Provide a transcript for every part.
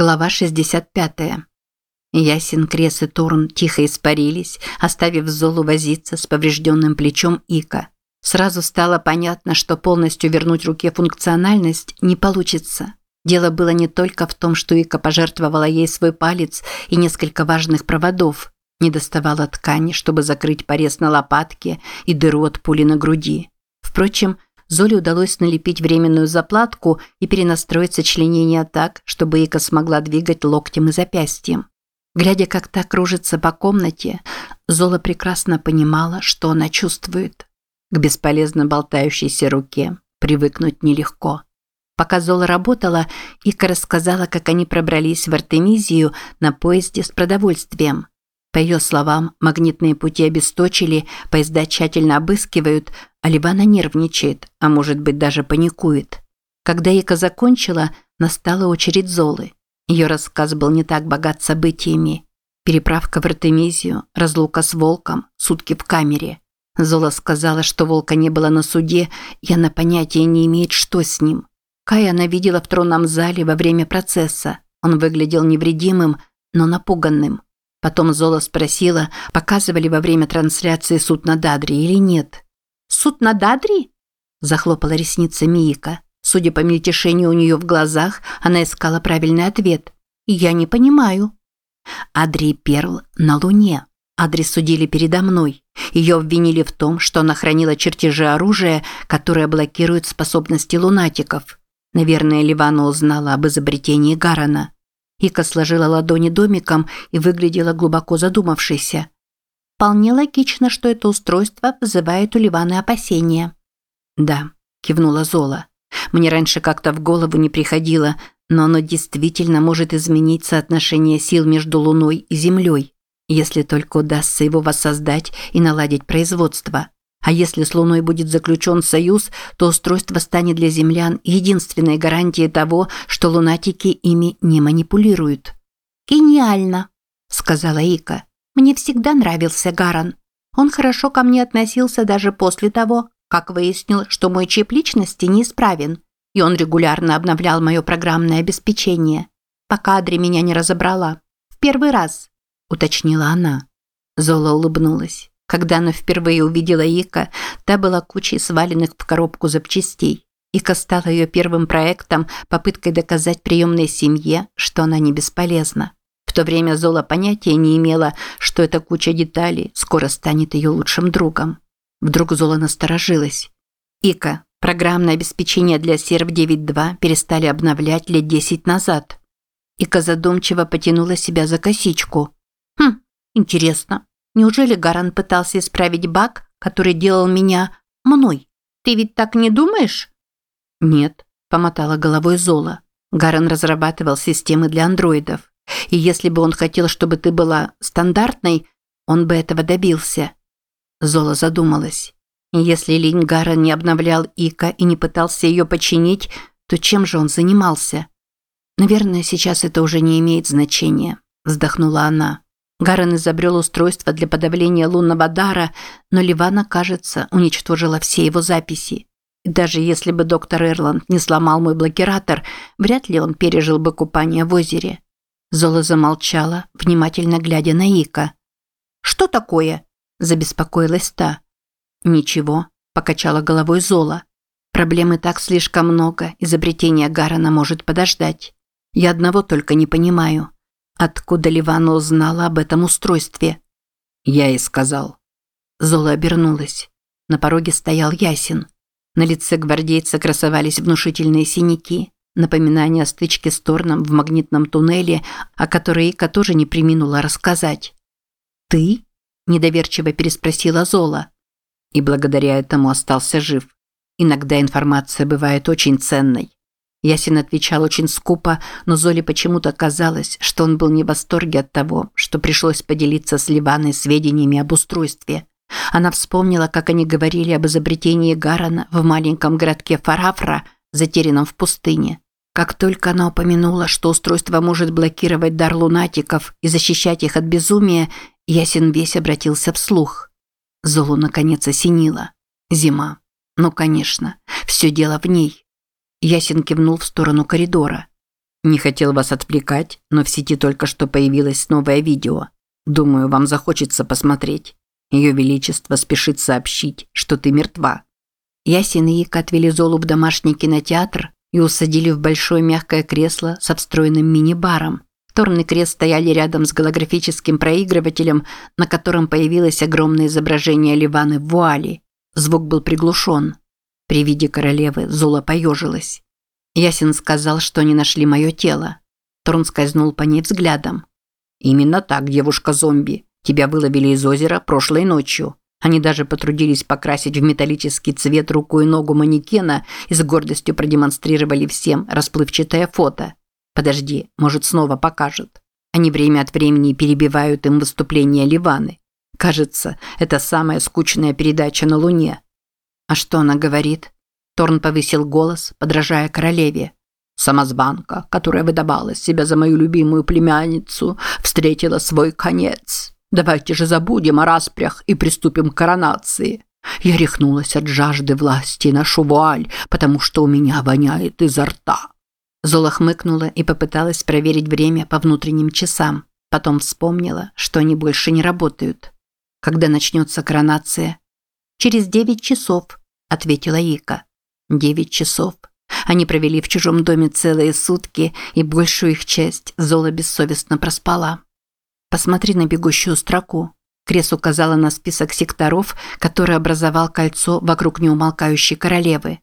Глава 65. Ясен, Крес и Торн тихо испарились, оставив Золу возиться с поврежденным плечом Ика. Сразу стало понятно, что полностью вернуть руке функциональность не получится. Дело было не только в том, что Ика пожертвовала ей свой палец и несколько важных проводов, не доставала ткани, чтобы закрыть порез на лопатке и дыру от пули на груди. Впрочем, Золе удалось налепить временную заплатку и перенастроить сочленение так, чтобы Ика смогла двигать локтем и запястьем. Глядя, как та кружится по комнате, Зола прекрасно понимала, что она чувствует. К бесполезно болтающейся руке привыкнуть нелегко. Пока Зола работала, Ика рассказала, как они пробрались в Артемизию на поезде с продовольствием. По ее словам, магнитные пути обесточили, поезда тщательно обыскивают, а Ливана нервничает, а может быть даже паникует. Когда Ика закончила, настала очередь Золы. Ее рассказ был не так богат событиями. Переправка в Артемизию, разлука с волком, сутки в камере. Зола сказала, что волка не было на суде, и она понятия не имеет, что с ним. Кая она видела в тронном зале во время процесса. Он выглядел невредимым, но напуганным. Потом Зола спросила, показывали во время трансляции суд над Адри или нет. «Суд над Адри?» – захлопала ресницами Ика. Судя по мельтешению у нее в глазах, она искала правильный ответ. «Я не понимаю». Адри Перл на Луне. Адри судили передо мной. Ее обвинили в том, что она хранила чертежи оружия, которое блокирует способности лунатиков. Наверное, Ливана узнала об изобретении Гарана. Ика сложила ладони домиком и выглядела глубоко задумавшейся. Вполне логично, что это устройство вызывает у Ливаны опасения. «Да», – кивнула Зола. «Мне раньше как-то в голову не приходило, но оно действительно может изменить соотношение сил между Луной и Землей, если только удастся его воссоздать и наладить производство. А если с Луной будет заключен союз, то устройство станет для землян единственной гарантией того, что лунатики ими не манипулируют. «Гениально», – сказала Ика. «Мне всегда нравился Гаран. Он хорошо ко мне относился даже после того, как выяснил, что мой чип личности неисправен, и он регулярно обновлял мое программное обеспечение, пока Адри меня не разобрала. В первый раз», – уточнила она. Зола улыбнулась. Когда она впервые увидела Ика, та была кучей сваленных в коробку запчастей. Ика стала ее первым проектом, попыткой доказать приемной семье, что она не бесполезна. В то время Зола понятия не имела, что эта куча деталей скоро станет ее лучшим другом. Вдруг Зола насторожилась. «Ика, программное обеспечение для серв 9.2 перестали обновлять лет 10 назад». Ика задумчиво потянула себя за косичку. «Хм, интересно, Неужели Гаран пытался исправить баг, который делал меня мной? Ты ведь так не думаешь? Нет, помотала головой Зола. Гаран разрабатывал системы для андроидов. И если бы он хотел, чтобы ты была стандартной, он бы этого добился. Зола задумалась. Если Линь Гаран не обновлял Ика и не пытался ее починить, то чем же он занимался? Наверное, сейчас это уже не имеет значения, вздохнула она. Гарен изобрел устройство для подавления лунного дара, но Ливана, кажется, уничтожила все его записи. И даже если бы доктор Эрланд не сломал мой блокиратор, вряд ли он пережил бы купание в озере. Зола замолчала, внимательно глядя на Ика. «Что такое?» – забеспокоилась та. «Ничего», – покачала головой Зола. «Проблемы так слишком много, изобретение Гарана может подождать. Я одного только не понимаю». Откуда Ливана узнала об этом устройстве? Я ей сказал. Зола обернулась. На пороге стоял Ясин. На лице гвардейца красовались внушительные синяки, напоминание о стычке с Торном в магнитном туннеле, о которой Ика тоже не приминула рассказать. «Ты?» – недоверчиво переспросила Зола. И благодаря этому остался жив. Иногда информация бывает очень ценной. Ясин отвечал очень скупо, но Золе почему-то казалось, что он был не в восторге от того, что пришлось поделиться с Ливаной сведениями об устройстве. Она вспомнила, как они говорили об изобретении Гарана в маленьком городке Фарафра, затерянном в пустыне. Как только она упомянула, что устройство может блокировать дар лунатиков и защищать их от безумия, Ясин весь обратился вслух. Золу наконец осенило. Зима. Ну, конечно, все дело в ней. Ясин кивнул в сторону коридора. Не хотел вас отвлекать, но в сети только что появилось новое видео. Думаю, вам захочется посмотреть. Ее Величество спешит сообщить, что ты мертва. Ясин и Ика отвели Золу в домашний кинотеатр и усадили в большое мягкое кресло со встроенным мини-баром. Торн и Крест стояли рядом с голографическим проигрывателем, на котором появилось огромное изображение Ливаны в вуале. Звук был приглушен. При виде королевы Зола поежилась. Ясин сказал, что они нашли мое тело. Торн скользнул по ней взглядом. «Именно так, девушка-зомби. Тебя выловили из озера прошлой ночью. Они даже потрудились покрасить в металлический цвет руку и ногу манекена и с гордостью продемонстрировали всем расплывчатое фото. Подожди, может, снова покажут. Они время от времени перебивают им выступления Ливаны. Кажется, это самая скучная передача на Луне. А что она говорит? Торн повысил голос, подражая королеве. Самозванка, которая выдавала себя за мою любимую племянницу, встретила свой конец. Давайте же забудем о распрях и приступим к коронации. Я рехнулась от жажды власти на шувуаль, потому что у меня воняет изо рта. Зола хмыкнула и попыталась проверить время по внутренним часам. Потом вспомнила, что они больше не работают. Когда начнется коронация? Через девять часов, ответила Ика. Девять часов. Они провели в чужом доме целые сутки, и большую их часть Зола бессовестно проспала. «Посмотри на бегущую строку». Крес указала на список секторов, который образовал кольцо вокруг неумолкающей королевы.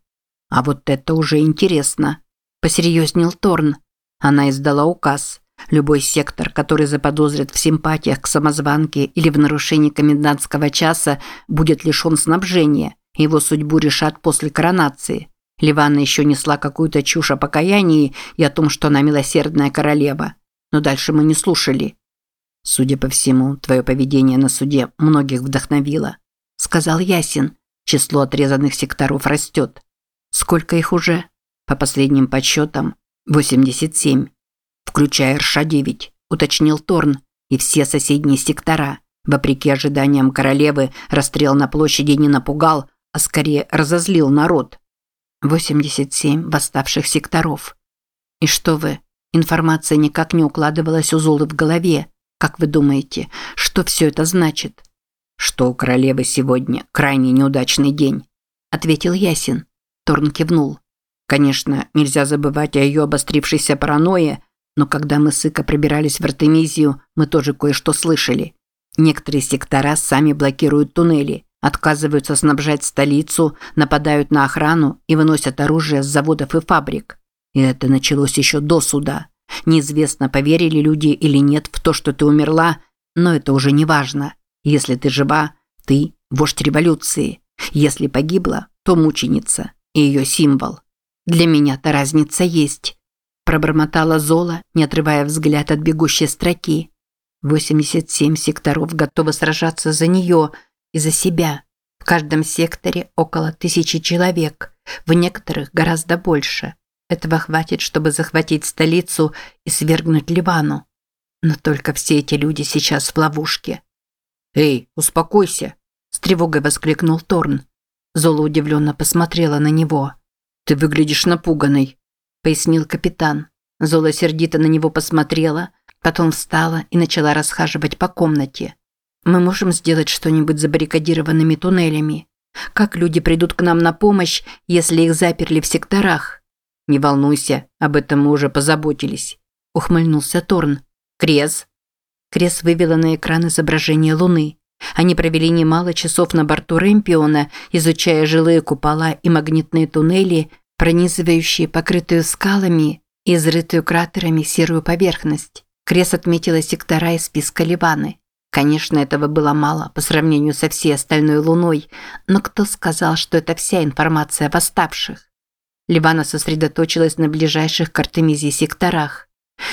«А вот это уже интересно», – посерьезнел Торн. Она издала указ. Любой сектор, который заподозрит в симпатиях к самозванке или в нарушении комендантского часа, будет лишен снабжения – его судьбу решат после коронации. Ливанна еще несла какую-то чушь о покаянии и о том, что она милосердная королева. Но дальше мы не слушали. «Судя по всему, твое поведение на суде многих вдохновило», – сказал Ясин. «Число отрезанных секторов растет. Сколько их уже?» «По последним подсчетам, 87, включая РШ-9», – уточнил Торн, и все соседние сектора. Вопреки ожиданиям королевы, расстрел на площади не напугал, а скорее разозлил народ. 87 восставших секторов. И что вы? Информация никак не укладывалась у Золы в голове. Как вы думаете, что все это значит? Что у королевы сегодня крайне неудачный день, ответил Ясин. Торн кивнул. Конечно, нельзя забывать о ее обострившейся паранойе, но когда мы с Ика пробирались в Артемизию, мы тоже кое-что слышали. Некоторые сектора сами блокируют туннели отказываются снабжать столицу, нападают на охрану и выносят оружие с заводов и фабрик. И это началось еще до суда. Неизвестно, поверили люди или нет в то, что ты умерла, но это уже не важно. Если ты жива, ты – вождь революции. Если погибла, то мученица и ее символ. Для меня-то разница есть. Пробормотала Зола, не отрывая взгляд от бегущей строки. 87 секторов готовы сражаться за нее – и за себя. В каждом секторе около тысячи человек, в некоторых гораздо больше. Этого хватит, чтобы захватить столицу и свергнуть Ливану. Но только все эти люди сейчас в ловушке. «Эй, успокойся!» – с тревогой воскликнул Торн. Зола удивленно посмотрела на него. «Ты выглядишь напуганной», – пояснил капитан. Зола сердито на него посмотрела, потом встала и начала расхаживать по комнате. Мы можем сделать что-нибудь забаррикадированными туннелями. Как люди придут к нам на помощь, если их заперли в секторах? Не волнуйся, об этом мы уже позаботились, ухмыльнулся Торн. Крес. Крес вывела на экран изображение Луны. Они провели немало часов на борту Рэмпиона, изучая жилые купола и магнитные туннели, пронизывающие покрытую скалами и изрытую кратерами серую поверхность. Крес отметила сектора из списка Ливаны. Конечно, этого было мало по сравнению со всей остальной Луной, но кто сказал, что это вся информация о восставших? Ливана сосредоточилась на ближайших к Артемизии секторах.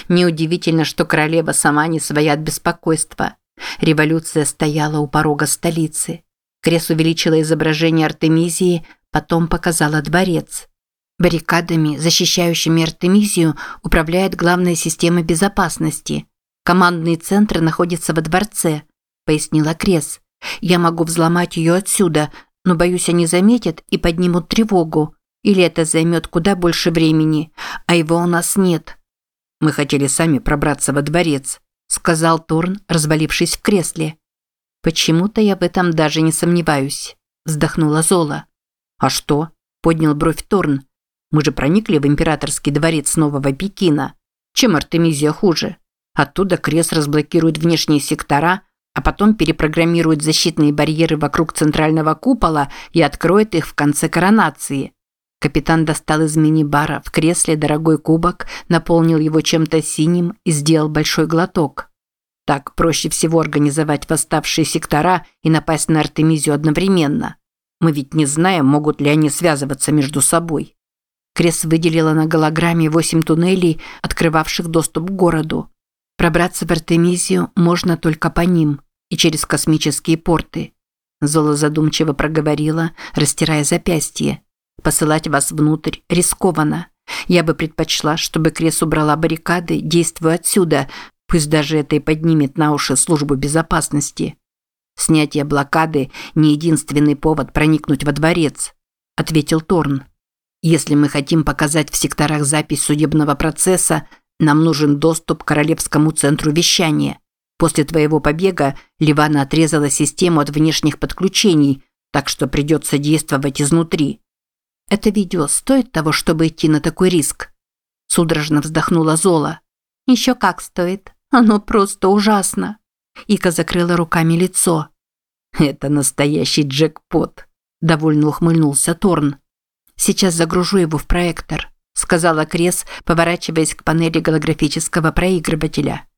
Неудивительно, что королева сама не своя от беспокойства. Революция стояла у порога столицы. Крес увеличила изображение Артемизии, потом показала дворец. Баррикадами, защищающими Артемизию, управляет главная система безопасности – Командный центр находится во дворце, пояснила Крес. Я могу взломать ее отсюда, но боюсь, они заметят и поднимут тревогу. Или это займет куда больше времени, а его у нас нет. Мы хотели сами пробраться во дворец», – сказал Торн, развалившись в кресле. «Почему-то я в этом даже не сомневаюсь», – вздохнула Зола. «А что?» – поднял бровь Торн. «Мы же проникли в императорский дворец Нового Пекина. Чем Артемизия хуже? Оттуда крест разблокирует внешние сектора, а потом перепрограммирует защитные барьеры вокруг центрального купола и откроет их в конце коронации. Капитан достал из мини-бара в кресле дорогой кубок, наполнил его чем-то синим и сделал большой глоток. Так проще всего организовать восставшие сектора и напасть на Артемизию одновременно. Мы ведь не знаем, могут ли они связываться между собой. Крес выделила на голограмме восемь туннелей, открывавших доступ к городу. Пробраться в Артемизию можно только по ним и через космические порты. Зола задумчиво проговорила, растирая запястье. Посылать вас внутрь рискованно. Я бы предпочла, чтобы Крес убрала баррикады, действуя отсюда, пусть даже это и поднимет на уши службу безопасности. Снятие блокады – не единственный повод проникнуть во дворец, ответил Торн. Если мы хотим показать в секторах запись судебного процесса, нам нужен доступ к Королевскому центру вещания. После твоего побега Ливана отрезала систему от внешних подключений, так что придется действовать изнутри. Это видео стоит того, чтобы идти на такой риск? Судорожно вздохнула Зола. Еще как стоит. Оно просто ужасно. Ика закрыла руками лицо. Это настоящий джекпот. Довольно ухмыльнулся Торн. Сейчас загружу его в проектор, сказала Крес, поворачиваясь к панели голографического проигрывателя.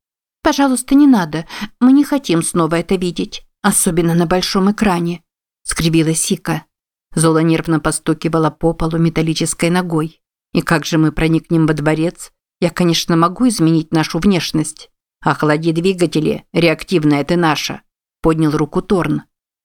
Пожалуйста, не надо. Мы не хотим снова это видеть, особенно на большом экране, скривилась Ика. Зола нервно постукивала по полу металлической ногой. «И как же мы проникнем во дворец? Я, конечно, могу изменить нашу внешность. Охлади двигатели, реактивная ты наша», – поднял руку Торн.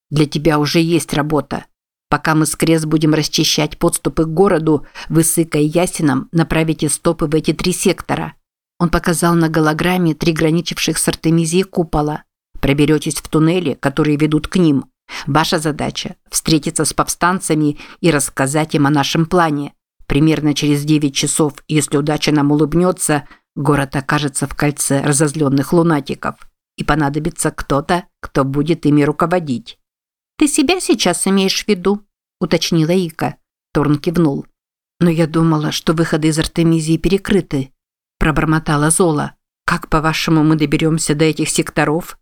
«Для тебя уже есть работа. Пока мы с Крес будем расчищать подступы к городу, вы с Икой Ясином направите стопы в эти три сектора». Он показал на голограмме три граничивших с Артемизией купола. Проберетесь в туннели, которые ведут к ним. Ваша задача – встретиться с повстанцами и рассказать им о нашем плане. Примерно через 9 часов, если удача нам улыбнется, город окажется в кольце разозленных лунатиков. И понадобится кто-то, кто будет ими руководить. «Ты себя сейчас имеешь в виду?» – уточнила Ика. Торн кивнул. «Но я думала, что выходы из Артемизии перекрыты», – пробормотала Зола. «Как, по-вашему, мы доберемся до этих секторов?»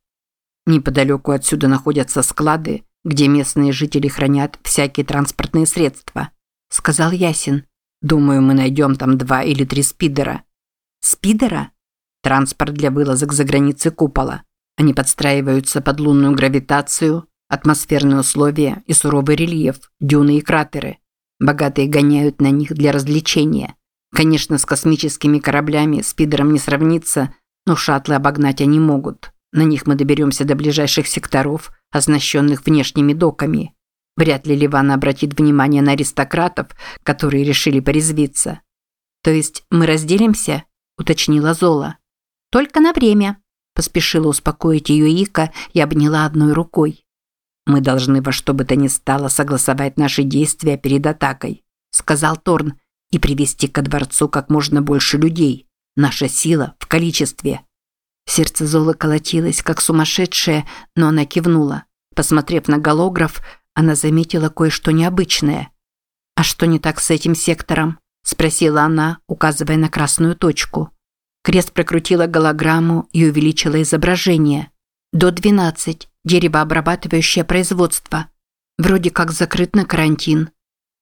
Неподалеку отсюда находятся склады, где местные жители хранят всякие транспортные средства», – сказал Ясин. «Думаю, мы найдем там два или три спидера». «Спидера?» «Транспорт для вылазок за границы купола. Они подстраиваются под лунную гравитацию, атмосферные условия и суровый рельеф, дюны и кратеры. Богатые гоняют на них для развлечения. Конечно, с космическими кораблями спидером не сравнится, но шаттлы обогнать они могут». На них мы доберемся до ближайших секторов, оснащенных внешними доками. Вряд ли Ливана обратит внимание на аристократов, которые решили порезвиться. То есть мы разделимся? уточнила Зола. Только на время, поспешила успокоить ее Ика и обняла одной рукой. Мы должны во что бы то ни стало согласовать наши действия перед атакой, сказал Торн, и привести ко дворцу как можно больше людей. Наша сила в количестве. Сердце Золы колотилось, как сумасшедшее, но она кивнула. Посмотрев на голограф, она заметила кое-что необычное. «А что не так с этим сектором?» – спросила она, указывая на красную точку. Крест прокрутила голограмму и увеличила изображение. До 12. Деревообрабатывающее производство. Вроде как закрыт на карантин.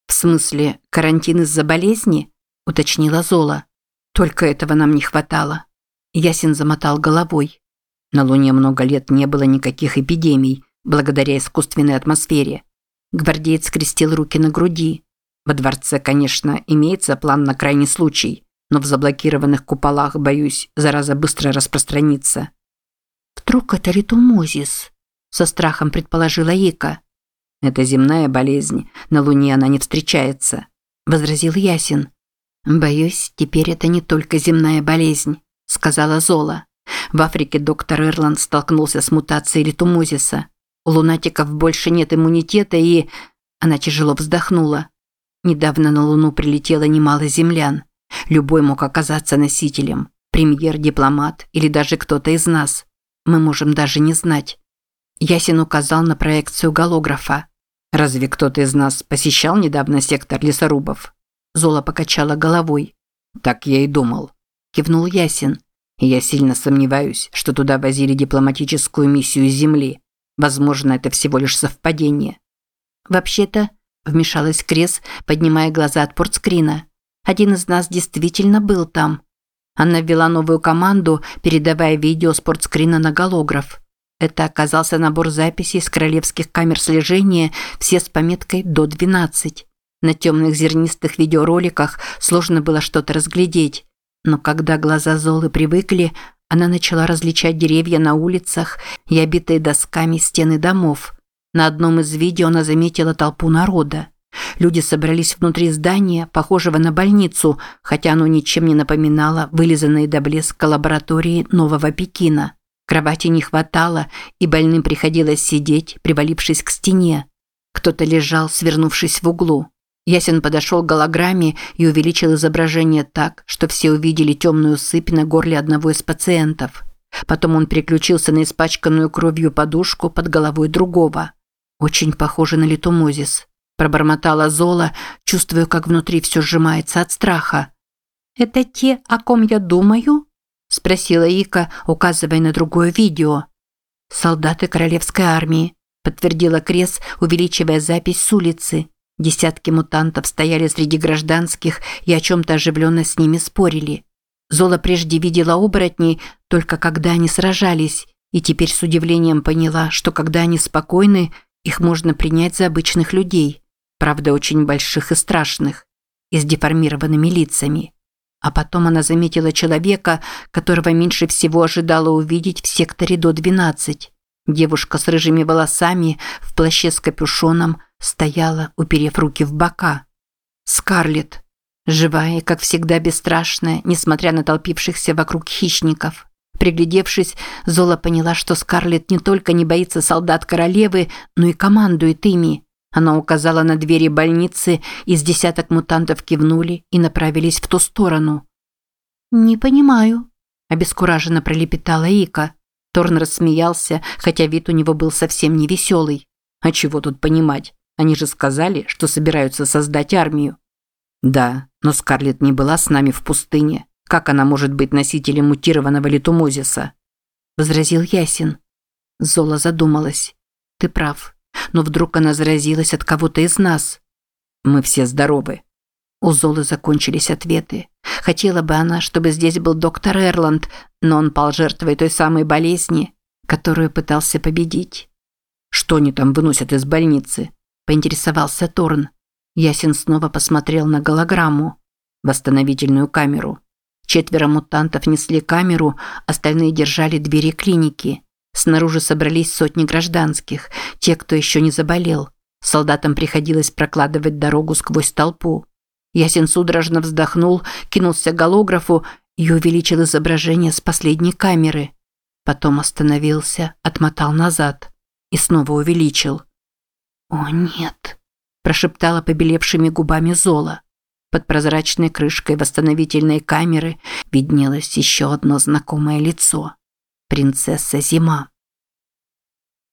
В смысле, карантин из-за болезни? уточнила Зола. Только этого нам не хватало. Ясин замотал головой. На Луне много лет не было никаких эпидемий, благодаря искусственной атмосфере. Гвардеец скрестил руки на груди. Во дворце, конечно, имеется план на крайний случай, но в заблокированных куполах, боюсь, зараза быстро распространится. «Вдруг это ритумозис?» – со страхом предположила Ика. «Это земная болезнь, на Луне она не встречается», – возразил Ясин. «Боюсь, теперь это не только земная болезнь сказала Зола. В Африке доктор Эрланд столкнулся с мутацией литумозиса. У лунатиков больше нет иммунитета и... Она тяжело вздохнула. Недавно на Луну прилетело немало землян. Любой мог оказаться носителем. Премьер, дипломат или даже кто-то из нас. Мы можем даже не знать. Ясин указал на проекцию голографа. «Разве кто-то из нас посещал недавно сектор лесорубов?» Зола покачала головой. «Так я и думал», – кивнул Ясин. «Я сильно сомневаюсь, что туда возили дипломатическую миссию Земли. Возможно, это всего лишь совпадение». «Вообще-то», – вмешалась Крес, поднимая глаза от портскрина. «Один из нас действительно был там». Она ввела новую команду, передавая видео с портскрина на голограф. Это оказался набор записей с королевских камер слежения, все с пометкой «до 12». На темных зернистых видеороликах сложно было что-то разглядеть. Но когда глаза Золы привыкли, она начала различать деревья на улицах и обитые досками стены домов. На одном из видео она заметила толпу народа. Люди собрались внутри здания, похожего на больницу, хотя оно ничем не напоминало вылизанные до блеска лаборатории Нового Пекина. Кровати не хватало, и больным приходилось сидеть, привалившись к стене. Кто-то лежал, свернувшись в углу. Ясен подошел к голограмме и увеличил изображение так, что все увидели темную сыпь на горле одного из пациентов. Потом он переключился на испачканную кровью подушку под головой другого. Очень похоже на литомозис. Пробормотала Зола, чувствуя, как внутри все сжимается от страха. «Это те, о ком я думаю?» – спросила Ика, указывая на другое видео. «Солдаты королевской армии», – подтвердила Крес, увеличивая запись с улицы. Десятки мутантов стояли среди гражданских и о чем-то оживленно с ними спорили. Зола прежде видела оборотней только когда они сражались, и теперь с удивлением поняла, что когда они спокойны, их можно принять за обычных людей, правда очень больших и страшных, и с деформированными лицами. А потом она заметила человека, которого меньше всего ожидала увидеть в секторе до 12. Девушка с рыжими волосами, в плаще с капюшоном, стояла, уперев руки в бока. Скарлетт. Живая как всегда, бесстрашная, несмотря на толпившихся вокруг хищников. Приглядевшись, Зола поняла, что Скарлетт не только не боится солдат королевы, но и командует ими. Она указала на двери больницы, и с десяток мутантов кивнули и направились в ту сторону. «Не понимаю», – обескураженно пролепетала Ика. Торн рассмеялся, хотя вид у него был совсем не веселый. «А чего тут понимать? Они же сказали, что собираются создать армию». «Да, но Скарлетт не была с нами в пустыне. Как она может быть носителем мутированного литумозиса?» – возразил Ясин. Зола задумалась. «Ты прав но вдруг она заразилась от кого-то из нас. Мы все здоровы. У Золы закончились ответы. Хотела бы она, чтобы здесь был доктор Эрланд, но он пал жертвой той самой болезни, которую пытался победить. «Что они там выносят из больницы?» – поинтересовался Торн. Ясен снова посмотрел на голограмму. Восстановительную камеру. Четверо мутантов несли камеру, остальные держали двери клиники. Снаружи собрались сотни гражданских, те, кто еще не заболел. Солдатам приходилось прокладывать дорогу сквозь толпу. Ясен судорожно вздохнул, кинулся к голографу и увеличил изображение с последней камеры. Потом остановился, отмотал назад и снова увеличил. «О, нет!» – прошептала побелевшими губами Зола. Под прозрачной крышкой восстановительной камеры виднелось еще одно знакомое лицо. Принцесса Зима.